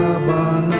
Abana.